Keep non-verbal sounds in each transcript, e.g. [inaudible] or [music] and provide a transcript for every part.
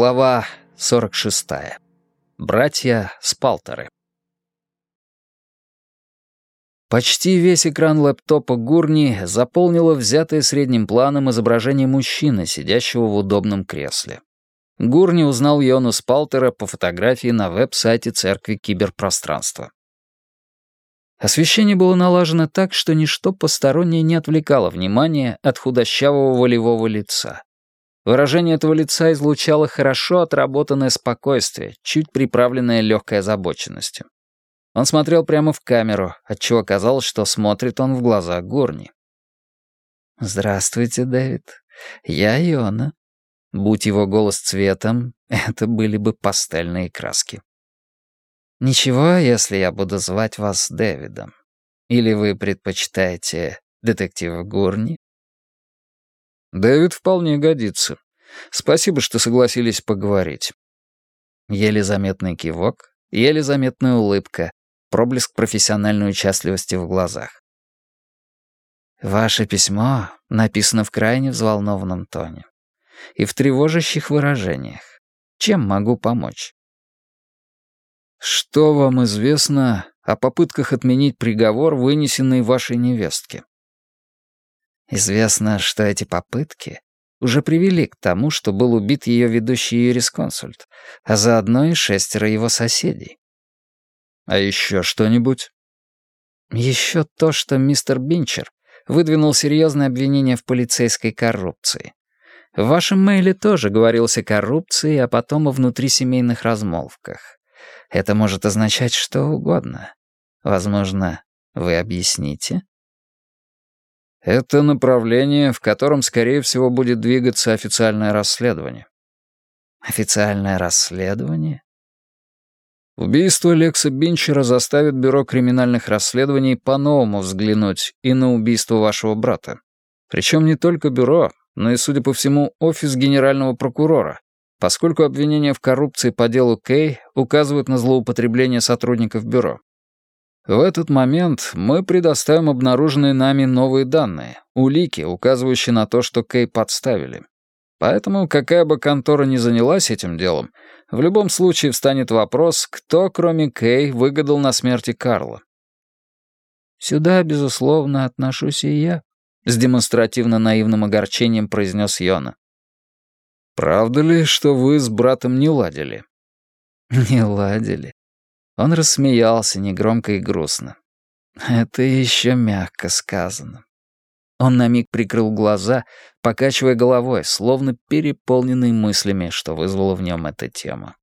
Глава 46. Братья Спалтеры. Почти весь экран лэптопа Гурни заполнило взятое средним планом изображение мужчины, сидящего в удобном кресле. Гурни узнал Йону Спалтера по фотографии на веб-сайте Церкви Киберпространства. Освещение было налажено так, что ничто постороннее не отвлекало внимание от худощавого волевого лица. Выражение этого лица излучало хорошо отработанное спокойствие, чуть приправленное легкой озабоченностью. Он смотрел прямо в камеру, отчего казалось, что смотрит он в глаза Горни. «Здравствуйте, Дэвид. Я Иона». Будь его голос цветом, [laughs] это были бы пастельные краски. «Ничего, если я буду звать вас Дэвидом. Или вы предпочитаете детектива Гурни?» «Дэвид вполне годится. Спасибо, что согласились поговорить». Еле заметный кивок, еле заметная улыбка, проблеск профессиональной участливости в глазах. «Ваше письмо написано в крайне взволнованном тоне и в тревожащих выражениях. Чем могу помочь?» «Что вам известно о попытках отменить приговор, вынесенный вашей невестке?» Известно, что эти попытки уже привели к тому, что был убит ее ведущий юрисконсульт, а заодно и шестеро его соседей. А еще что-нибудь? Еще то, что мистер Бинчер выдвинул серьезное обвинение в полицейской коррупции. В вашем мейле тоже говорилось о коррупции, а потом о внутрисемейных размолвках. Это может означать что угодно. Возможно, вы объясните? Это направление, в котором, скорее всего, будет двигаться официальное расследование. Официальное расследование? Убийство Лекса Бинчера заставит Бюро криминальных расследований по-новому взглянуть и на убийство вашего брата. Причем не только бюро, но и, судя по всему, офис генерального прокурора, поскольку обвинения в коррупции по делу Кей указывают на злоупотребление сотрудников бюро. В этот момент мы предоставим обнаруженные нами новые данные, улики, указывающие на то, что Кей подставили. Поэтому, какая бы контора ни занялась этим делом, в любом случае встанет вопрос, кто, кроме Кей, выгадал на смерти Карла. «Сюда, безусловно, отношусь и я», — с демонстративно наивным огорчением произнес Йона. «Правда ли, что вы с братом не ладили?» «Не ладили. Он рассмеялся негромко и грустно. Это еще мягко сказано. Он на миг прикрыл глаза, покачивая головой, словно переполненный мыслями, что вызвала в нем эта тема.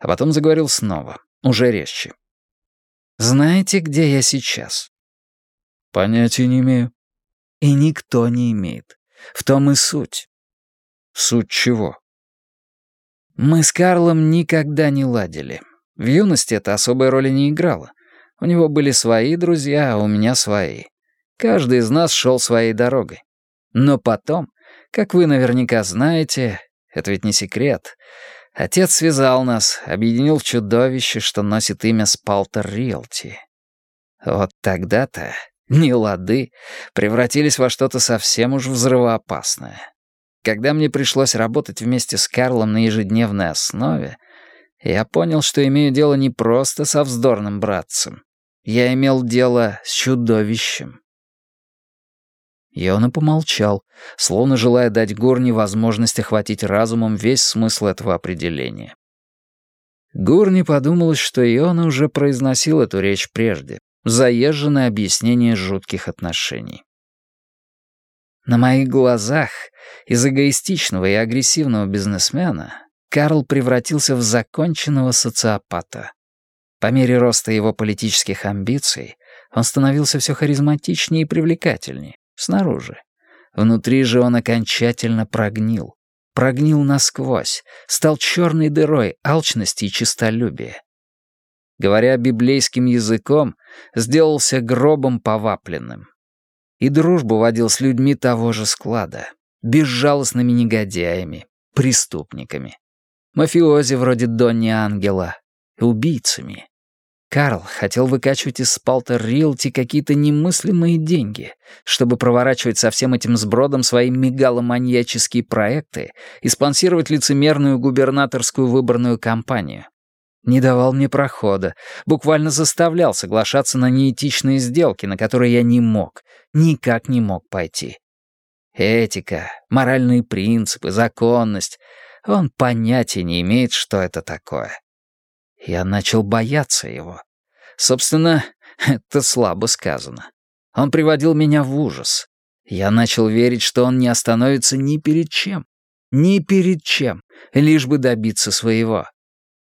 А потом заговорил снова, уже резче. «Знаете, где я сейчас?» «Понятия не имею». «И никто не имеет. В том и суть». «Суть чего?» «Мы с Карлом никогда не ладили. В юности это особой роли не играло. У него были свои друзья, а у меня свои. Каждый из нас шел своей дорогой. Но потом, как вы наверняка знаете, это ведь не секрет, отец связал нас, объединил в чудовище, что носит имя Спалтер Риэлти. Вот тогда-то нелады превратились во что-то совсем уж взрывоопасное. Когда мне пришлось работать вместе с Карлом на ежедневной основе, я понял, что имею дело не просто со вздорным братцем. Я имел дело с чудовищем. Йона помолчал, словно желая дать Гурни возможность охватить разумом весь смысл этого определения. Гурни подумалось, что Йона уже произносил эту речь прежде, заезженное объяснение жутких отношений. На моих глазах из эгоистичного и агрессивного бизнесмена Карл превратился в законченного социопата. По мере роста его политических амбиций он становился все харизматичнее и привлекательнее, снаружи. Внутри же он окончательно прогнил. Прогнил насквозь, стал черной дырой алчности и честолюбия. Говоря библейским языком, сделался гробом повапленным. И дружбу водил с людьми того же склада, безжалостными негодяями, преступниками мафиози вроде Донни Ангела, убийцами. Карл хотел выкачивать из Спалтер Рилти какие-то немыслимые деньги, чтобы проворачивать со всем этим сбродом свои мегаломаньяческие проекты и спонсировать лицемерную губернаторскую выборную кампанию. Не давал мне прохода, буквально заставлял соглашаться на неэтичные сделки, на которые я не мог, никак не мог пойти. Этика, моральные принципы, законность — он понятия не имеет, что это такое. Я начал бояться его. Собственно, [laughs] это слабо сказано. Он приводил меня в ужас. Я начал верить, что он не остановится ни перед чем. Ни перед чем, лишь бы добиться своего.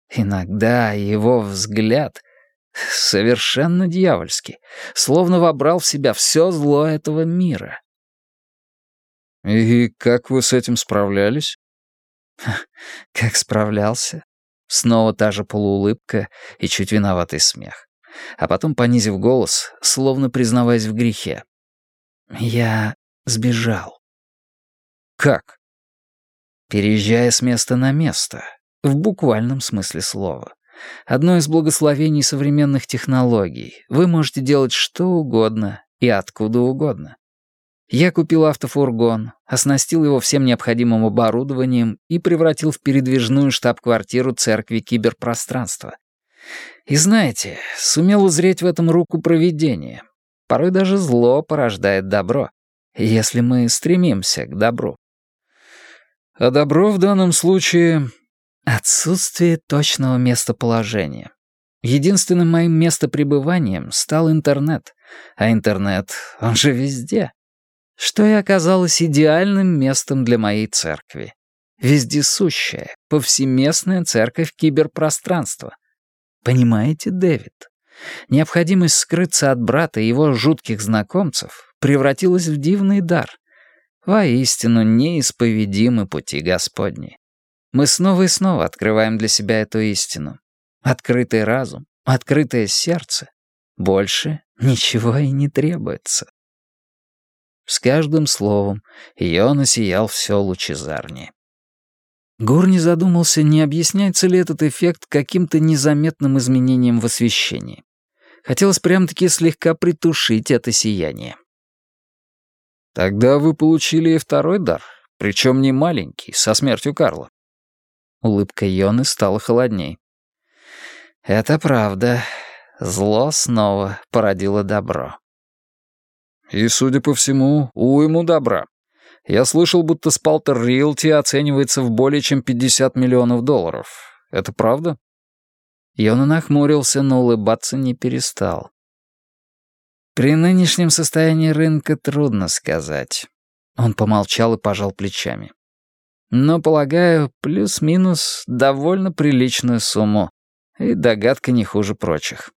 Иногда его взгляд [laughs] совершенно дьявольский, словно вобрал в себя все зло этого мира. «И как вы с этим справлялись?» [laughs] Как справлялся? Снова та же полуулыбка и чуть виноватый смех. А потом, понизив голос, словно признаваясь в грехе. Я сбежал. Как? Переезжая с места на место, в буквальном смысле слова. Одно из благословений современных технологий. Вы можете делать что угодно и откуда угодно. Я купил автофургон, оснастил его всем необходимым оборудованием и превратил в передвижную штаб-квартиру церкви киберпространства. И знаете, сумел узреть в этом руку провидения. Порой даже зло порождает добро, если мы стремимся к добру. А добро в данном случае — отсутствие точного местоположения. Единственным моим местопребыванием стал интернет, а интернет, он же везде что и оказалось идеальным местом для моей церкви. Вездесущая, повсеместная церковь киберпространства. Понимаете, Дэвид? Необходимость скрыться от брата и его жутких знакомцев превратилась в дивный дар. Воистину неисповедимы пути Господни. Мы снова и снова открываем для себя эту истину. Открытый разум, открытое сердце. Больше ничего и не требуется. С каждым словом Йона сиял все лучезарнее. Гурни задумался, не объясняется ли этот эффект каким-то незаметным изменением в освещении. Хотелось прям-таки слегка притушить это сияние. «Тогда вы получили и второй дар, причем не маленький, со смертью Карла». Улыбка Йоны стала холодней. «Это правда. Зло снова породило добро». И, судя по всему, уйму добра. Я слышал, будто Спалтер Риэлти оценивается в более чем 50 миллионов долларов. Это правда? Йона нахмурился, но улыбаться не перестал. При нынешнем состоянии рынка трудно сказать. Он помолчал и пожал плечами. Но, полагаю, плюс-минус довольно приличную сумму. И догадка не хуже прочих.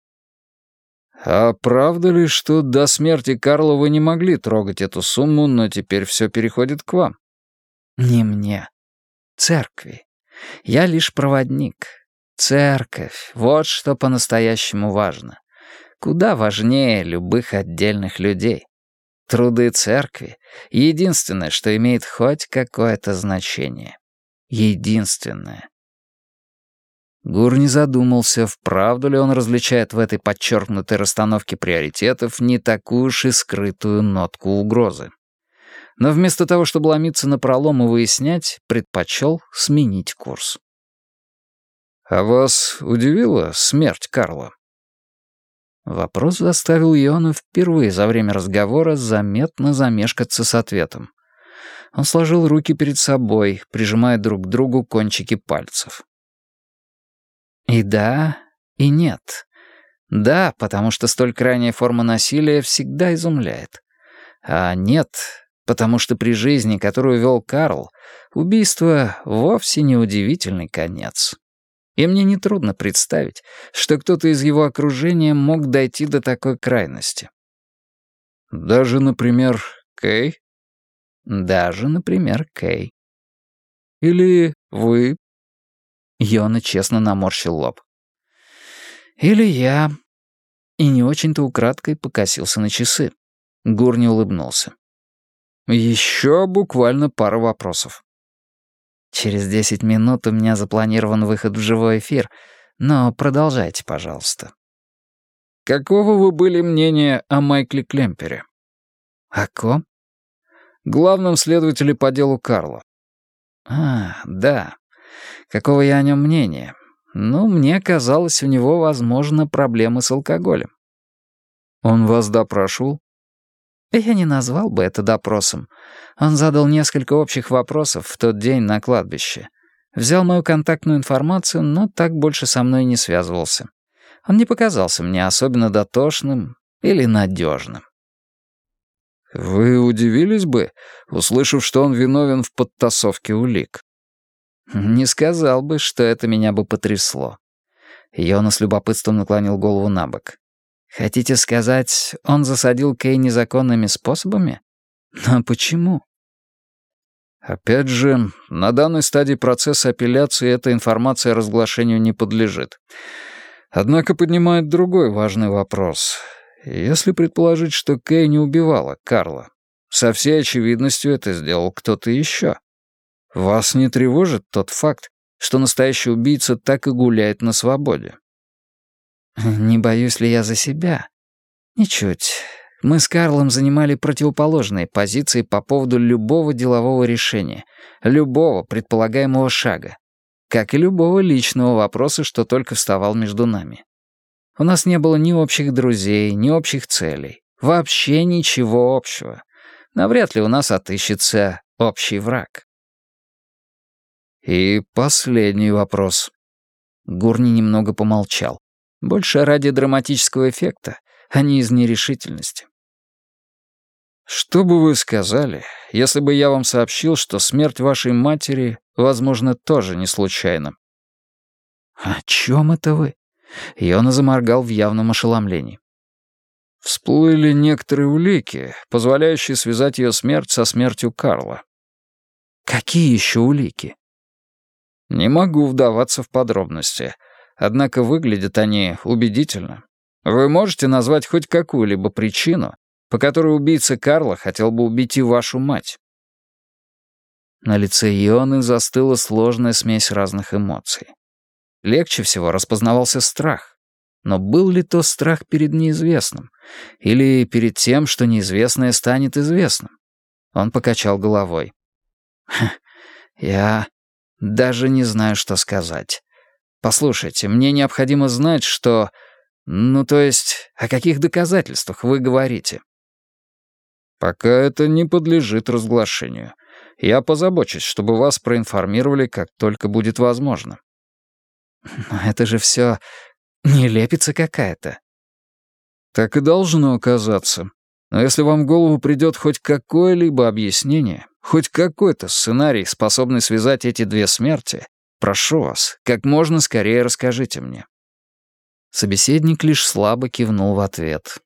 «А правда ли, что до смерти Карла вы не могли трогать эту сумму, но теперь все переходит к вам?» «Не мне. Церкви. Я лишь проводник. Церковь. Вот что по-настоящему важно. Куда важнее любых отдельных людей. Труды церкви — единственное, что имеет хоть какое-то значение. Единственное. Гур не задумался, вправду ли он различает в этой подчеркнутой расстановке приоритетов не такую уж и скрытую нотку угрозы. Но вместо того, чтобы ломиться на пролом и выяснять, предпочел сменить курс. «А вас удивила смерть Карла?» Вопрос заставил Иона впервые за время разговора заметно замешкаться с ответом. Он сложил руки перед собой, прижимая друг к другу кончики пальцев. И да, и нет. Да, потому что столь крайняя форма насилия всегда изумляет. А нет, потому что при жизни, которую вел Карл, убийство вовсе не удивительный конец. И мне нетрудно представить, что кто-то из его окружения мог дойти до такой крайности. Даже, например, Кей? Даже, например, Кей. Или вы Йона честно наморщил лоб. «Или я...» И не очень-то украдкой покосился на часы. Гурни улыбнулся. «Еще буквально пара вопросов». «Через десять минут у меня запланирован выход в живой эфир, но продолжайте, пожалуйста». какого вы были мнения о Майкле Клемпере?» «О ком?» «Главном следователе по делу Карла». «А, да. Какого я о нем мнения? Ну, мне казалось, у него, возможно, проблемы с алкоголем». «Он вас допрашивал?» Я не назвал бы это допросом. Он задал несколько общих вопросов в тот день на кладбище. Взял мою контактную информацию, но так больше со мной не связывался. Он не показался мне особенно дотошным или надежным. «Вы удивились бы, услышав, что он виновен в подтасовке улик?» «Не сказал бы, что это меня бы потрясло». Йона с любопытством наклонил голову на бок. Хотите сказать, он засадил Кей незаконными способами? Но почему? Опять же, на данной стадии процесса апелляции эта информация разглашению не подлежит. Однако поднимает другой важный вопрос. Если предположить, что Кей не убивала Карла, со всей очевидностью это сделал кто-то еще. Вас не тревожит тот факт, что настоящий убийца так и гуляет на свободе? Не боюсь ли я за себя? Ничуть. Мы с Карлом занимали противоположные позиции по поводу любого делового решения, любого предполагаемого шага, как и любого личного вопроса, что только вставал между нами. У нас не было ни общих друзей, ни общих целей, вообще ничего общего. Навряд ли у нас отыщется общий враг. И последний вопрос. Гурни немного помолчал. Больше ради драматического эффекта, а не из нерешительности. «Что бы вы сказали, если бы я вам сообщил, что смерть вашей матери, возможно, тоже не случайна?» «О чем это вы?» Йона заморгал в явном ошеломлении. Всплыли некоторые улики, позволяющие связать ее смерть со смертью Карла. «Какие еще улики?» «Не могу вдаваться в подробности. Однако выглядят они убедительно. Вы можете назвать хоть какую-либо причину, по которой убийца Карла хотел бы убить и вашу мать?» На лице Ионы застыла сложная смесь разных эмоций. Легче всего распознавался страх. Но был ли то страх перед неизвестным? Или перед тем, что неизвестное станет известным? Он покачал головой. «Я даже не знаю, что сказать. Послушайте, мне необходимо знать, что... Ну, то есть, о каких доказательствах вы говорите? Пока это не подлежит разглашению. Я позабочусь, чтобы вас проинформировали, как только будет возможно. Но это же все нелепица какая-то. Так и должно оказаться. Но если вам в голову придет хоть какое-либо объяснение, хоть какой-то сценарий, способный связать эти две смерти, Прошу вас, как можно скорее расскажите мне». Собеседник лишь слабо кивнул в ответ.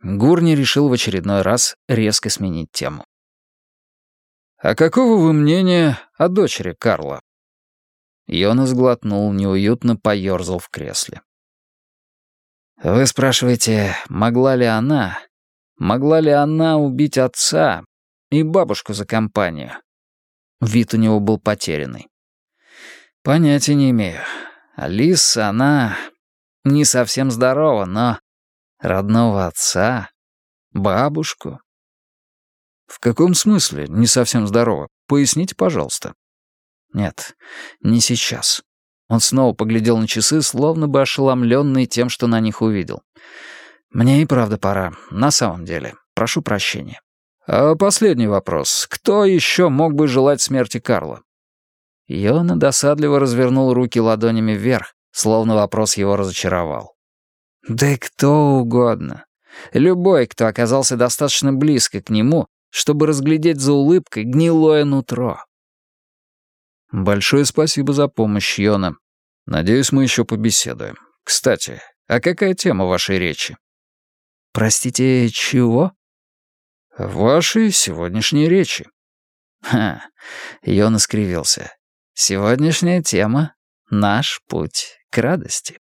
Гурни решил в очередной раз резко сменить тему. «А какого вы мнения о дочери Карла?» Йонас глотнул, неуютно поёрзал в кресле. «Вы спрашиваете, могла ли она, могла ли она убить отца и бабушку за компанию?» Вид у него был потерянный. Понятия не имею. Алиса, она не совсем здорова, но родного отца, бабушку. В каком смысле не совсем здорова? Поясните, пожалуйста. Нет, не сейчас. Он снова поглядел на часы, словно бы ошеломленный тем, что на них увидел. Мне и правда пора, на самом деле. Прошу прощения. А последний вопрос. Кто еще мог бы желать смерти Карла? Йона досадливо развернул руки ладонями вверх, словно вопрос его разочаровал. «Да кто угодно. Любой, кто оказался достаточно близко к нему, чтобы разглядеть за улыбкой гнилое нутро». «Большое спасибо за помощь, Йона. Надеюсь, мы еще побеседуем. Кстати, а какая тема вашей речи?» «Простите, чего?» «Вашей сегодняшней речи». «Ха», — Йона скривился. Сегодняшняя тема — наш путь к радости.